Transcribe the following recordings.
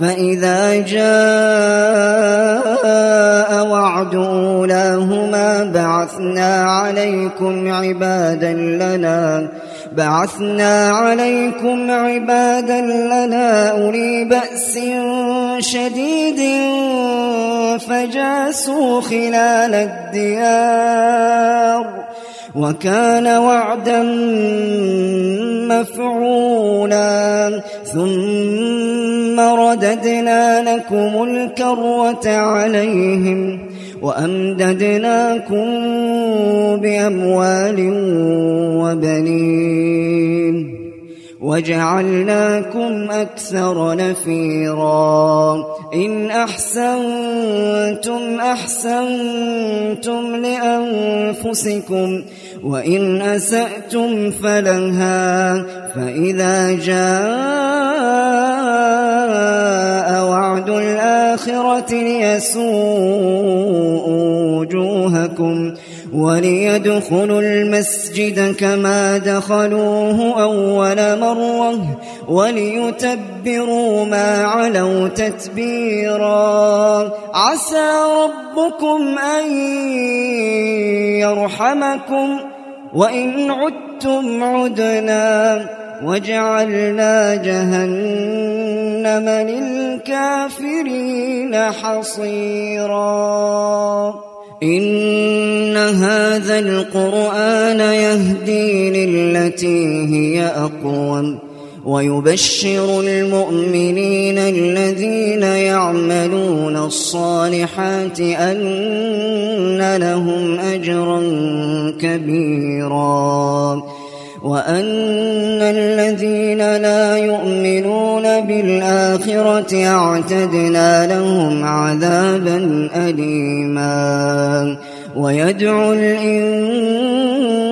فإذا جاء وعد أولاهما بعثنا عليكم عبادا لنا بعثنا عليكم عبادا لنا أولي بأس شديد فجاسوا خلال الديار. وكان وعدا مفعولا. ثم رددنا لكم الكروة عليهم وأمددناكم بأموال وبنين. وجعلناكم أكثر نفيرا. إن أحسنتم أحسنتم لأنفسكم. وإن أسأتم فلها فإذا جاء وعد الآخرة ليسوء وجوهكم وليدخلوا المسجد كما دخلوه أول مرة وليتبروا ما علوا تتبيرا. عسى ربكم أن يرحمكم. وإن عدتم عدنا وجعلنا جهنم للكافرين حصيرا. إن هذا القرآن يهدي للتي هي أقوم. ويبشر المؤمنين الذين يعملون الصالحات أن لهم أجرا كبيرا وأن الذين لا يؤمنون بالآخرة أعتدنا لهم عذابا أليما ويدعو الإنسان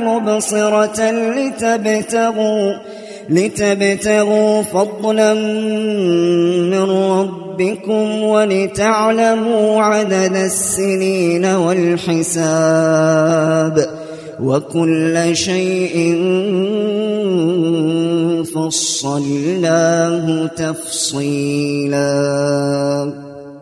مبصرة لتبتغوا لتبتغوا فضلا من ربكم ولتعلموا عدد السنين والحساب وكل شيء فصلناه تفصيلا.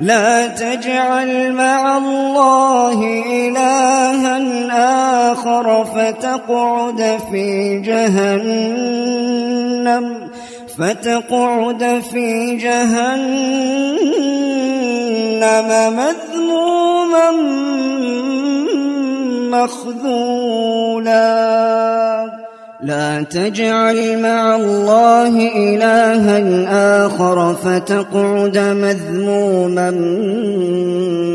لا تجعل مع الله إلها آخر فتقعد في جهنم فتقعد في جهنم مذموما مخذولا. لا تجعل مع الله إلها آخر فتقعد مذموما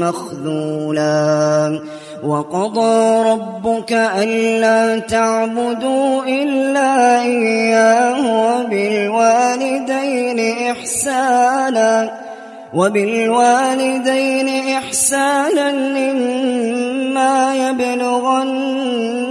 مخذولا. وقضى ربك ألا تعبدوا إلا إياه وبالوالدين إحسانا وبالوالدين إحسانا إما يبلغن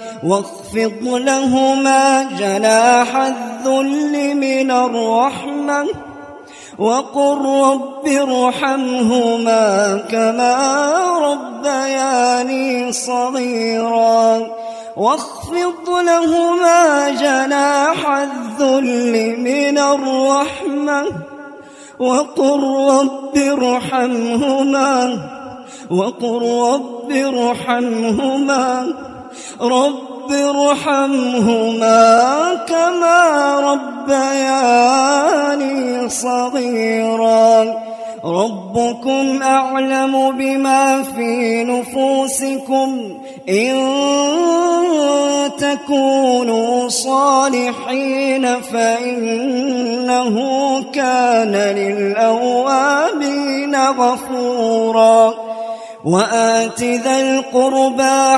واخفض لهما جناح الذل من الرحمة وقل رب ارحمهما كما ربياني صغيرا واخفض لهما جناح الذل من الرحمة وقل رب ارحمهما وقل رب ارحمهما رب ارحمهما كما ربياني صغيرا. ربكم أعلم بما في نفوسكم إن تكونوا صالحين فإنه كان للأوابين غفورا. وآت ذا القربى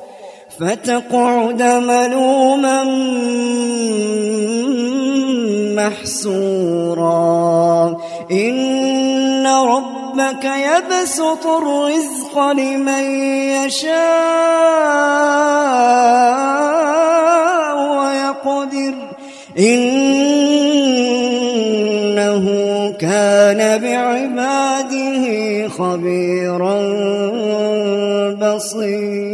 فتقعد ملوما محسورا. إن ربك يبسط الرزق لمن يشاء ويقدر. إنه كان بعباده خبيرا بصيرا